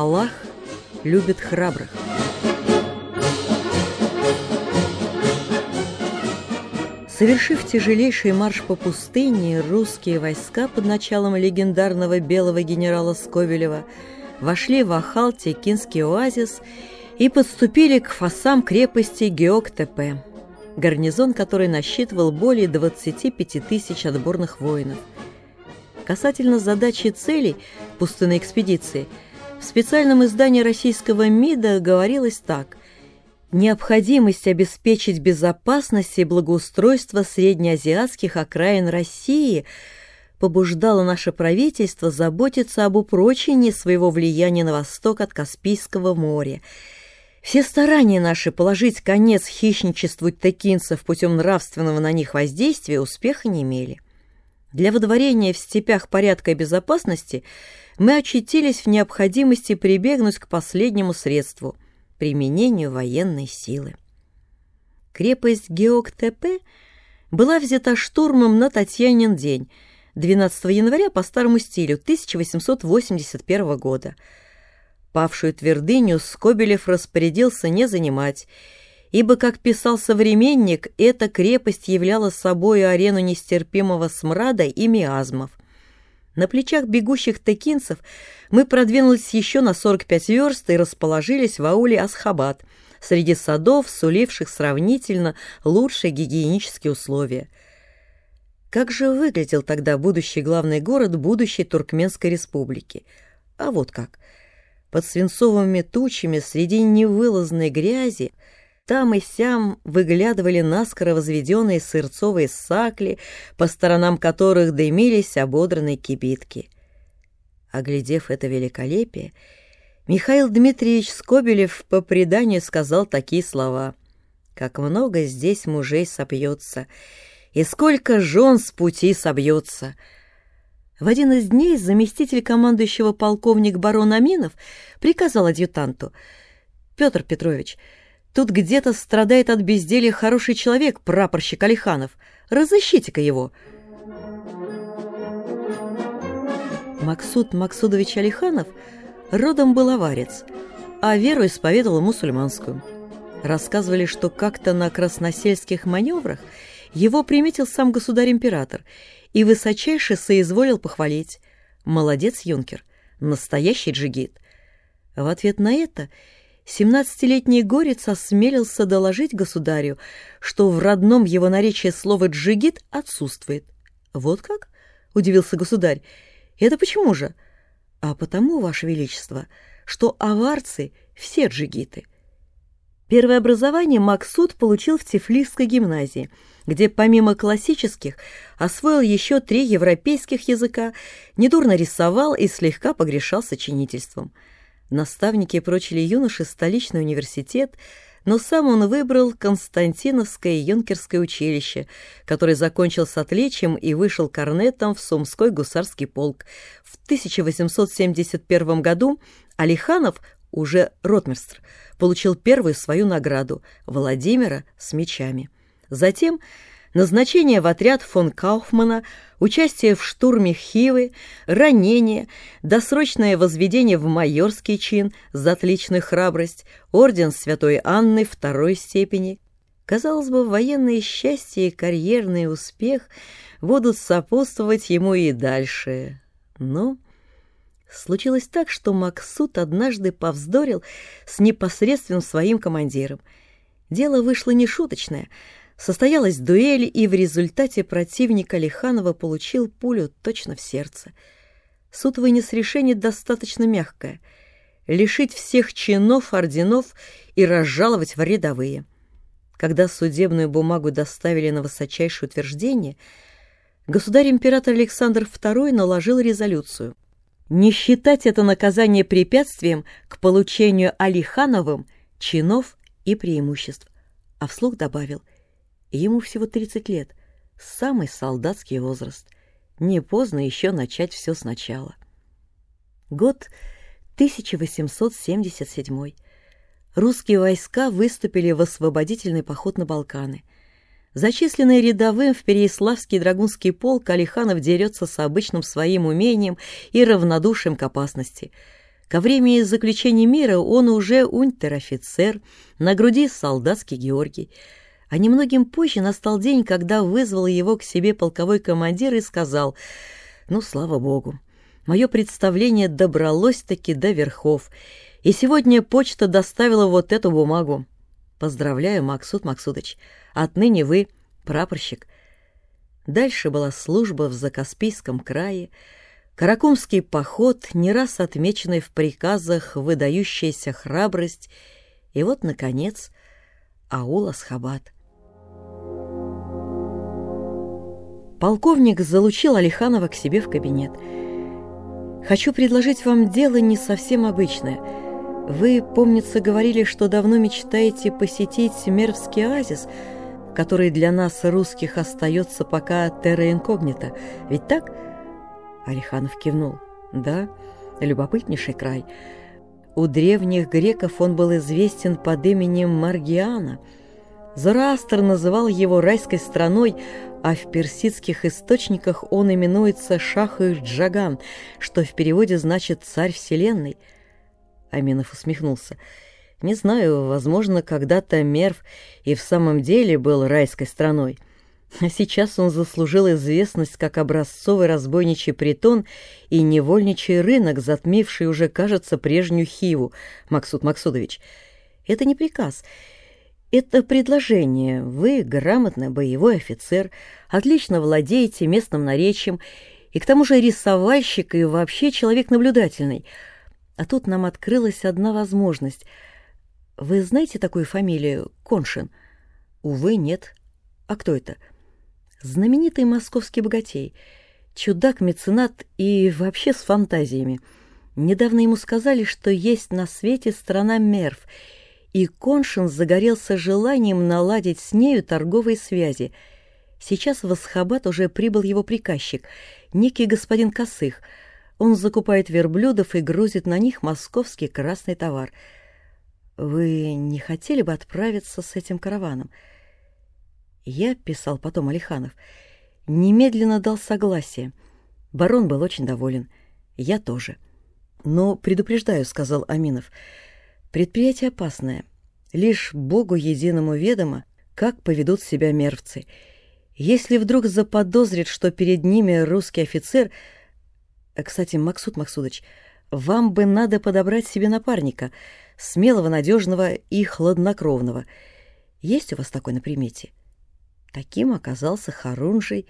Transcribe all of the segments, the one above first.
Аллах любит храбрых. Совершив тяжелейший марш по пустыне, русские войска под началом легендарного белого генерала Сковелева вошли в Ахал-Текинский оазис и подступили к фасам крепости Геоктепе, гарнизон который насчитывал более 25 тысяч отборных воинов. Касательно задачи и целей пустынной экспедиции, в специальном издании российского МИДа говорилось так необходимость обеспечить безопасность и благоустройство среднеазиатских окраин России побуждала наше правительство заботиться об упрочении своего влияния на восток от Каспийского моря. Все старания наши положить конец хищничеству текинцев путем нравственного на них воздействия успеха не имели. Для водворения в степях порядка и безопасности мы очутились в необходимости прибегнуть к последнему средству – применению военной силы. Крепость Геоктепе была взята штурмом на Татьянин день, 12 января по старому стилю 1881 года. Павшую твердыню Скобелев распорядился не занимать, ибо, как писал современник, эта крепость являла собой арену нестерпимого смрада и миазмов. На плечах бегущих текинцев мы продвинулись еще на 45 верст и расположились в ауле Асхабад, среди садов, суливших сравнительно лучшие гигиенические условия. Как же выглядел тогда будущий главный город будущей Туркменской республики? А вот как. Под свинцовыми тучами среди невылазной грязи там и сям выглядывали наскоро возведенные сырцовые сакли, по сторонам которых дымились ободранные кибитки. Оглядев это великолепие, Михаил Дмитриевич Скобелев по преданию сказал такие слова. «Как много здесь мужей собьется, и сколько жен с пути собьется!» В один из дней заместитель командующего полковник барон Аминов приказал адъютанту «Петр Петрович, — Тут где-то страдает от безделья хороший человек, прапорщик Алиханов. Разыщите-ка его». Максут Максудович Алиханов родом был аварец, а веру исповедовал мусульманскую. Рассказывали, что как-то на красносельских маневрах его приметил сам государь-император и высочайше соизволил похвалить. «Молодец, юнкер, настоящий джигит». В ответ на это – Семнадцатилетний горец осмелился доложить государю, что в родном его наречии слово «джигит» отсутствует. «Вот как?» — удивился государь. «Это почему же?» «А потому, Ваше Величество, что аварцы — все джигиты». Первое образование Максут получил в Тифлисской гимназии, где помимо классических освоил еще три европейских языка, недурно рисовал и слегка погрешал сочинительством – Наставники прочили юноше столичный университет, но сам он выбрал Константиновское юнкерское училище, которое закончил с отличием и вышел корнетом в Сумской гусарский полк. В 1871 году Алиханов, уже ротмистр, получил первую свою награду – Владимира с мечами. Затем назначение в отряд фон Кауфмана, участие в штурме Хивы, ранение, досрочное возведение в майорский чин за отличную храбрость, орден Святой Анны второй степени. Казалось бы, военное счастье и карьерный успех будут сопутствовать ему и дальше. Но случилось так, что Максут однажды повздорил с непосредственным своим командиром. Дело вышло нешуточное — Состоялась дуэль, и в результате противник Алиханова получил пулю точно в сердце. Суд вынес решение достаточно мягкое — лишить всех чинов, орденов и разжаловать в рядовые. Когда судебную бумагу доставили на высочайшее утверждение, государь-император Александр II наложил резолюцию не считать это наказание препятствием к получению Алихановым чинов и преимуществ, а вслух добавил — Ему всего 30 лет, самый солдатский возраст. Не поздно еще начать все сначала. Год 1877. Русские войска выступили в освободительный поход на Балканы. Зачисленный рядовым в Переяславский драгунский полк, Алиханов дерется с обычным своим умением и равнодушием к опасности. Ко времени заключения мира он уже унтер-офицер, на груди солдатский Георгий. А немногим позже настал день, когда вызвал его к себе полковой командир и сказал «Ну, слава богу, мое представление добралось-таки до верхов, и сегодня почта доставила вот эту бумагу. Поздравляю, Максут Максудович, отныне вы прапорщик». Дальше была служба в Закаспийском крае, Каракумский поход, не раз отмеченный в приказах выдающаяся храбрость, и вот, наконец, аул Асхабад. Полковник залучил Алиханова к себе в кабинет. «Хочу предложить вам дело не совсем обычное. Вы, помнится, говорили, что давно мечтаете посетить Мервский оазис, который для нас, русских, остается пока терра инкогнито. Ведь так?» Алиханов кивнул. «Да, любопытнейший край. У древних греков он был известен под именем Маргиана. Зороастр называл его райской страной, а в персидских источниках он именуется Шах-Джаган, что в переводе значит «царь вселенной». Аминов усмехнулся. «Не знаю, возможно, когда-то Мерв и в самом деле был райской страной». А сейчас он заслужил известность как образцовый разбойничий притон и невольничий рынок, затмивший уже, кажется, прежнюю Хиву, Максут Максудович. Это не приказ, это предложение. Вы грамотный боевой офицер, отлично владеете местным наречием, и к тому же рисовальщик и вообще человек наблюдательный. А тут нам открылась одна возможность. Вы знаете такую фамилию Коншин? Увы, нет. А кто это? — знаменитый московский богатей, чудак-меценат и вообще с фантазиями. Недавно ему сказали, что есть на свете страна Мерв, и Коншин загорелся желанием наладить с нею торговые связи. Сейчас в Асхабад уже прибыл его приказчик, некий господин Косых. Он закупает верблюдов и грузит на них московский красный товар. Вы не хотели бы отправиться с этим караваном?» Я, писал потом Алиханов, немедленно дал согласие. Барон был очень доволен. Я тоже. Но предупреждаю, сказал Аминов, предприятие опасное. Лишь Богу единому ведомо, как поведут себя мервцы. Если вдруг заподозрит, что перед ними русский офицер... Э, кстати, Максут Максудович, вам бы надо подобрать себе напарника, смелого, надежного и хладнокровного. Есть у вас такой на примете?» Таким оказался Харунжий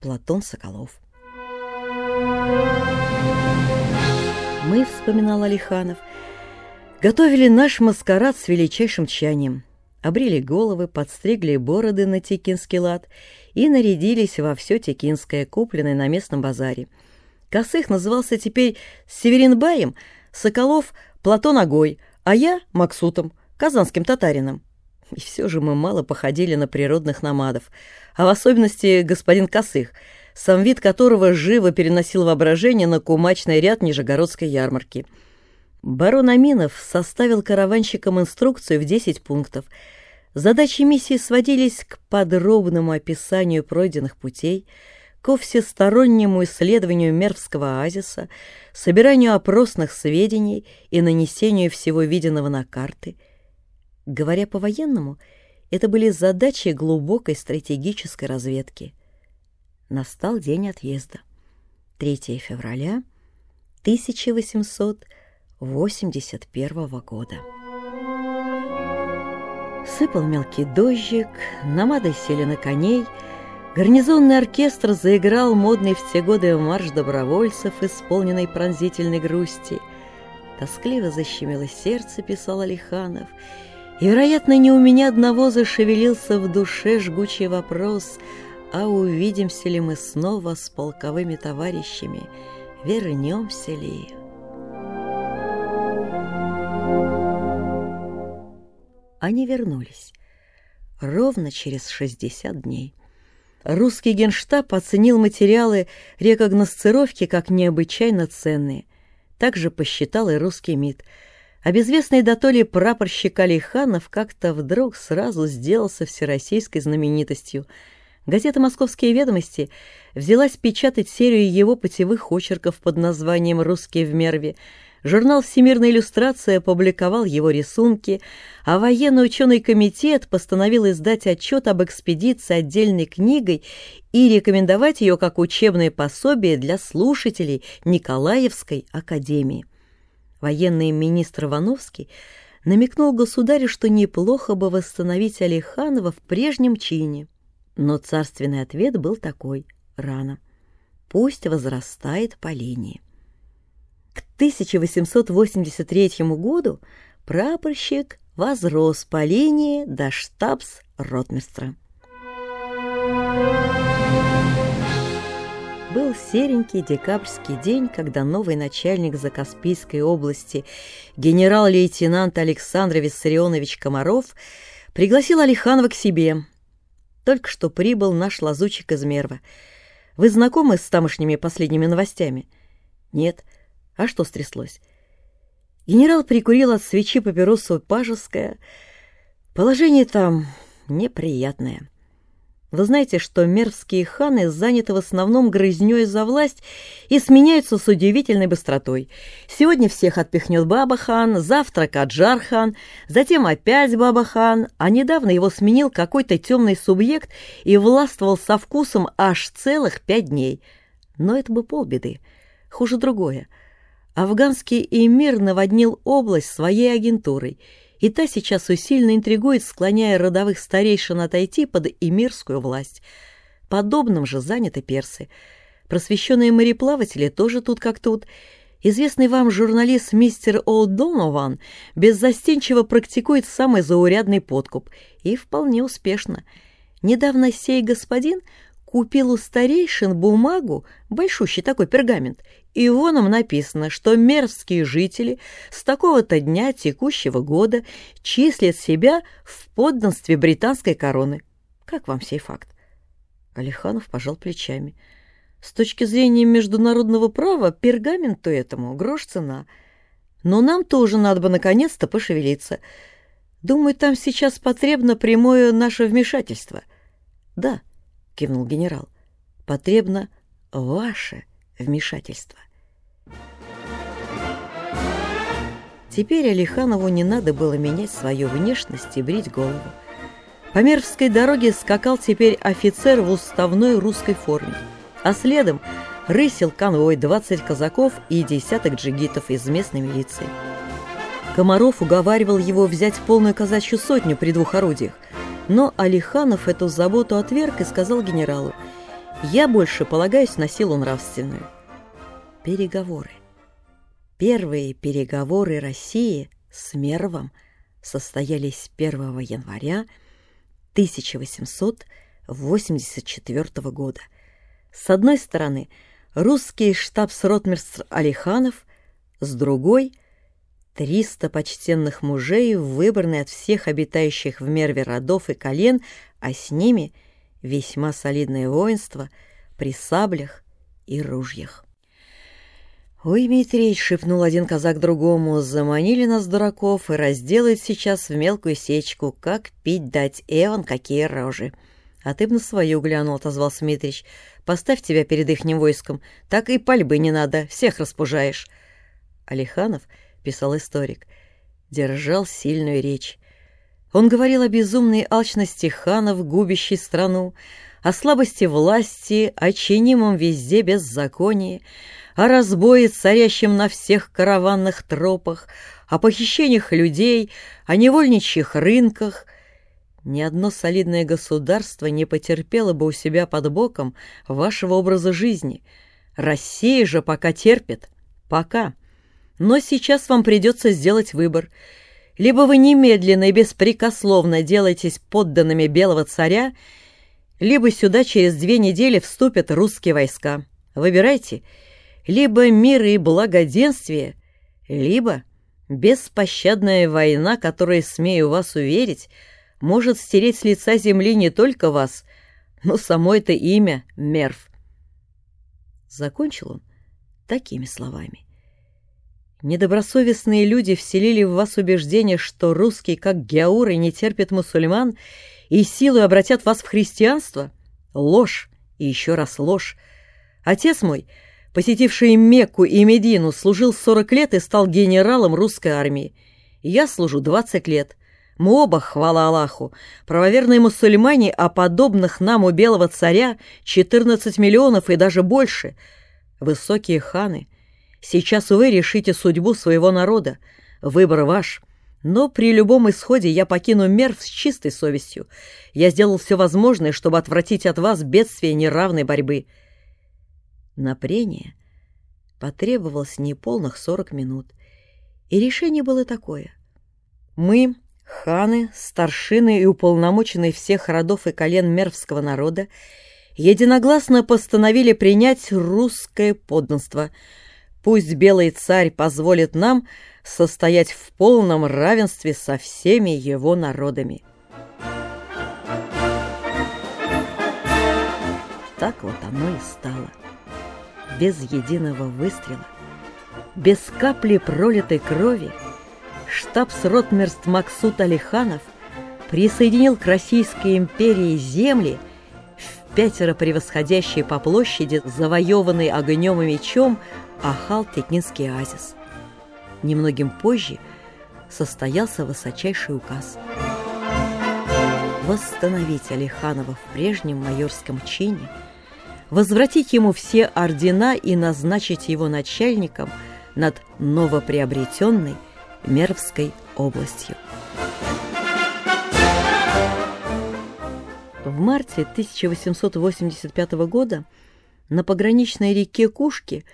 Платон Соколов. Мы, вспоминал Алиханов, готовили наш маскарад с величайшим тщанием. Обрели головы, подстригли бороды на текинский лад и нарядились во все текинское, купленное на местном базаре. Косых назывался теперь Северинбаем, Соколов — Платон Огой, а я — Максутом, казанским татарином. И все же мы мало походили на природных намадов, а в особенности господин Косых, сам вид которого живо переносил воображение на кумачный ряд Нижегородской ярмарки. Барон Аминов составил караванщикам инструкцию в 10 пунктов. Задачи миссии сводились к подробному описанию пройденных путей, ко всестороннему исследованию Мервского оазиса, собиранию опросных сведений и нанесению всего виденного на карты – Говоря по-военному, это были задачи глубокой стратегической разведки. Настал день отъезда. 3 февраля 1881 года. Сыпал мелкий дождик, намады сели на коней, гарнизонный оркестр заиграл модный в те годы марш добровольцев, исполненный пронзительной грусти. Тоскливо защемило сердце, писал Алиханов, и, вероятно, не у меня одного зашевелился в душе жгучий вопрос, а увидимся ли мы снова с полковыми товарищами, вернемся ли. Они вернулись ровно через 60 дней. Русский генштаб оценил материалы рекогносцировки как необычайно ценные. Также посчитал и русский МИД – а безвестный дотоле прапорщик Алиханов как-то вдруг сразу сделался всероссийской знаменитостью. Газета «Московские ведомости» взялась печатать серию его путевых очерков под названием «Русские в Мерве». Журнал «Всемирная иллюстрация» опубликовал его рисунки, а военный ученый комитет постановил издать отчет об экспедиции отдельной книгой и рекомендовать ее как учебное пособие для слушателей Николаевской академии. Военный министр Ивановский намекнул государю, что неплохо бы восстановить Алиханова в прежнем чине. Но царственный ответ был такой — рано. Пусть возрастает по линии. К 1883 году прапорщик возрос по линии до штабс-ротмистра. Был серенький декабрьский день, когда новый начальник Закаспийской области, генерал-лейтенант Александр Виссарионович Комаров, пригласил Алиханова к себе. Только что прибыл наш лазучик из Мерва. Вы знакомы с тамошними последними новостями? Нет. — а что стряслось? Генерал прикурил от свечи папиросу пажеское. Положение там неприятное. Вы знаете, что мервские ханы заняты в основном грызнёй за власть и сменяются с удивительной быстротой. Сегодня всех отпихнет Баба-хан, завтра Каджар-хан, затем опять Баба-хан, а недавно его сменил какой-то темный субъект и властвовал со вкусом аж целых пять дней. Но это бы полбеды. Хуже другое — Афганский эмир наводнил область своей агентурой, и та сейчас усиленно интригует, склоняя родовых старейшин отойти под эмирскую власть. Подобным же заняты персы. Просвещенные мореплаватели тоже тут как тут. Известный вам журналист мистер О'Донован беззастенчиво практикует самый заурядный подкуп. И вполне успешно. Недавно сей господин купил у старейшин бумагу, большущий такой пергамент, и воном написано, что мерзкие жители с такого-то дня текущего года числят себя в подданстве британской короны. Как вам сей факт? Алиханов пожал плечами. С точки зрения международного права пергаменту этому грош цена. Но нам тоже надо бы наконец-то пошевелиться. Думаю, там сейчас потребно прямое наше вмешательство. Да, —— кивнул генерал. «Потребно ваше вмешательство». Теперь Алиханову не надо было менять свою внешность и брить голову. По Мервской дороге скакал теперь офицер в уставной русской форме, а следом рысил конвой 20 казаков и десяток джигитов из местной милиции. Комаров уговаривал его взять полную казачью сотню при двух орудиях – но Алиханов эту заботу отверг и сказал генералу, «Я больше полагаюсь на силу нравственную». Переговоры. Первые переговоры России с Мервом состоялись 1 января 1884 года. С одной стороны, русский штабс-ротмистр Алиханов, с другой Триста почтенных мужей, выбранные от всех обитающих в Мерве родов и колен, а с ними весьма солидное воинство при саблях и ружьях. «Ой, Митрич!» — шепнул один казак другому. «Заманили нас, дураков, и разделают сейчас в мелкую сечку. Как пить дать, Эван, какие рожи!» «А ты б на свою глянул», — отозвался Митрич. «Поставь тебя перед ихним войском. Так и пальбы не надо, всех распужаешь». Алиханов — писал историк, держал сильную речь. Он говорил о безумной алчности ханов, губящей страну, о слабости власти, о чинимом везде беззаконии, о разбое, царящем на всех караванных тропах, о похищениях людей, о невольничьих рынках. Ни одно солидное государство не потерпело бы у себя под боком вашего образа жизни. Россия же пока терпит. Пока. Но сейчас вам придется сделать выбор. Либо вы немедленно и беспрекословно делаетесь подданными белого царя, либо сюда через две недели вступят русские войска. Выбирайте. Либо мир и благоденствие, либо беспощадная война, которая, смею вас уверить, может стереть с лица земли не только вас, но само это имя Мерв. Закончил он такими словами. Недобросовестные люди вселили в вас убеждение, что русские, как геауры, не терпят мусульман и силой обратят вас в христианство? Ложь и еще раз ложь. Отец мой посетивший Мекку и Медину, служил 40 лет и стал генералом русской армии. Я служу 20 лет. Мы оба, хвала Аллаху, правоверные мусульмане, а подобных нам у белого царя 14 миллионов и даже больше. Высокие ханы, сейчас вы решите судьбу своего народа. Выбор ваш. Но при любом исходе я покину Мерв с чистой совестью. Я сделал все возможное, чтобы отвратить от вас бедствие неравной борьбы. На прение потребовалось неполных сорок минут, и решение было такое. Мы, ханы, старшины и уполномоченные всех родов и колен мервского народа, единогласно постановили принять русское подданство. Пусть белый царь позволит нам состоять в полном равенстве со всеми его народами. Так вот оно и стало без единого выстрела, без капли пролитой крови, штабс-ротмерст Максут Алиханов присоединил к Российской империи земли, в пятеро превосходящие по площади завоеванный огнем и мечом Ахал-Текинский оазис. Немногим позже состоялся высочайший указ восстановить Алиханова в прежнем майорском чине – возвратить ему все ордена и назначить его начальником над новоприобретенной Мервской областью. В марте 1885 года на пограничной реке Кушки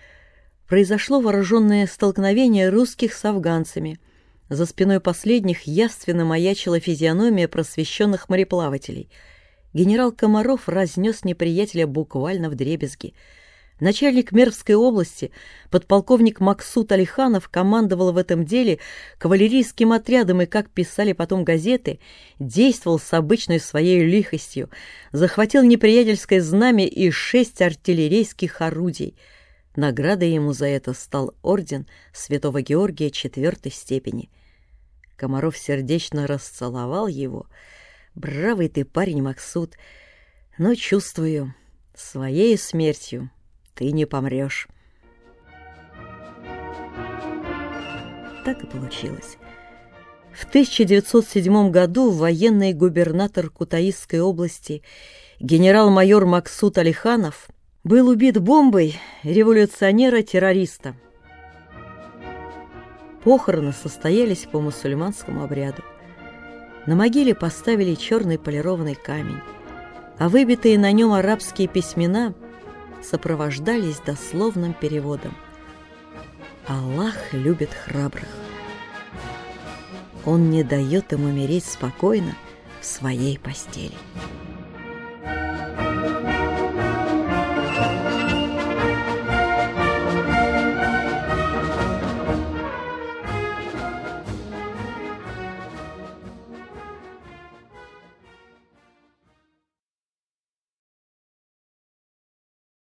произошло вооруженное столкновение русских с афганцами. За спиной последних явственно маячила физиономия просвещенных мореплавателей – генерал Комаров разнес неприятеля буквально в дребезги. Начальник Мервской области, подполковник Максут Алиханов, командовал в этом деле кавалерийским отрядом и, как писали потом газеты, действовал с обычной своей лихостью, захватил неприятельское знамя и шесть артиллерийских орудий. Наградой ему за это стал орден Святого Георгия четвертой степени. Комаров сердечно расцеловал его — Бравый ты парень, Максут, но чувствую, своей смертью ты не помрешь. Так и получилось. В 1907 году военный губернатор Кутаисской области генерал-майор Максут Алиханов был убит бомбой революционера-террориста. Похороны состоялись по мусульманскому обряду. На могиле поставили черный полированный камень, а выбитые на нем арабские письмена сопровождались дословным переводом. «Аллах любит храбрых. Он не дает им умереть спокойно в своей постели».